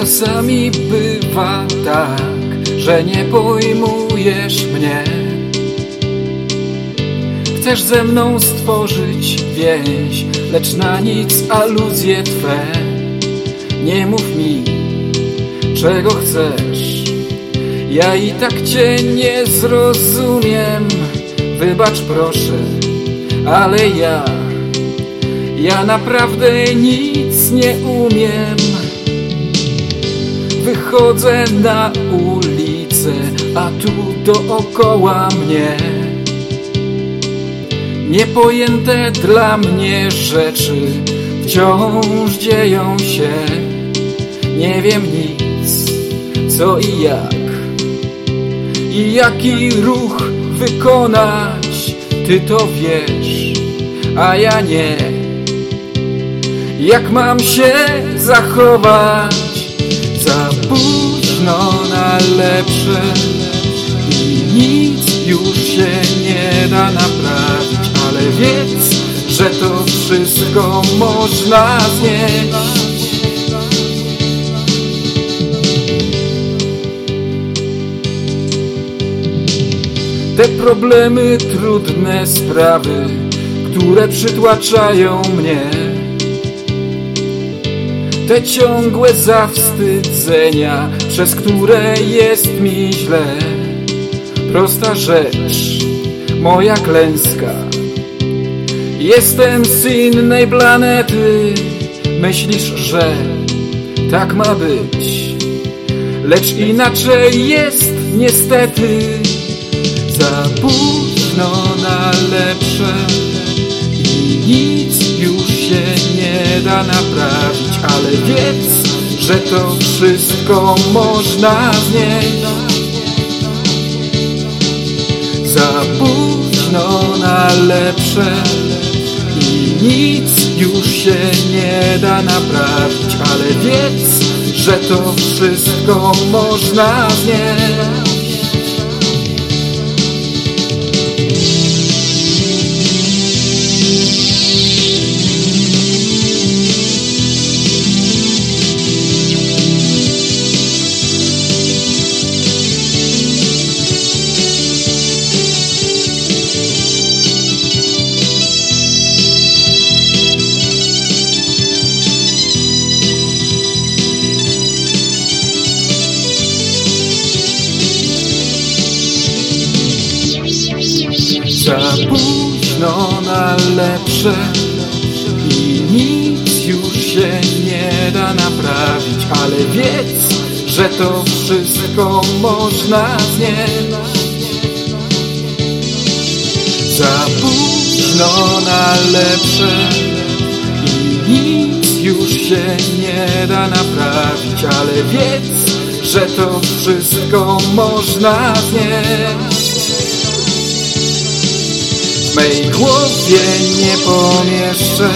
Czasami bywa tak, że nie pojmujesz mnie. Chcesz ze mną stworzyć więź, lecz na nic aluzje Twe. Nie mów mi, czego chcesz. Ja i tak Cię nie zrozumiem. Wybacz proszę, ale ja Ja naprawdę nic nie umiem Wychodzę na ulicę, a tu dookoła mnie. Niepojęte dla mnie rzeczy wciąż dzieją się. Nie wiem nic, co i jak. I jaki ruch wykonać Ty to wiesz, a ja nie. Jak mam się zachować? Za późno na lepsze I nic już się nie da naprawić Ale wiedz, że to wszystko można znieść Te problemy, trudne sprawy, które przytłaczają mnie Te ciągłe zawstydzenia, przez które jest mi źle. Prosta rzecz, moja klęska. Jestem z innej planety. Myślisz, że tak ma być. Lecz inaczej jest niestety. Za późno na lepsze da naprawić Ale wiedz, że to wszystko można znieść Za późno na lepsze I nic już się nie da naprawić Ale wiedz, że to wszystko można znieść Za późno na lepsze I nic już się nie da naprawić Ale wiedz, że to wszystko można znieść Za późno na lepsze I nic już się nie da naprawić Ale wiedz, że to wszystko można znieść mej głowie nie pomieszczę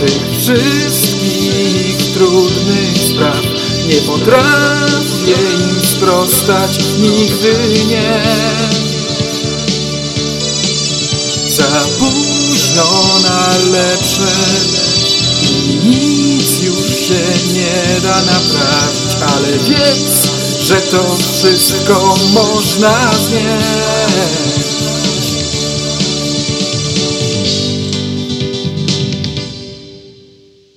tych wszystkich trudnych spraw. Nie potrafię im sprostać, nigdy nie. Za późno na lepsze i nic już się nie da naprawić, ale wiedz, że to wszystko można znieść.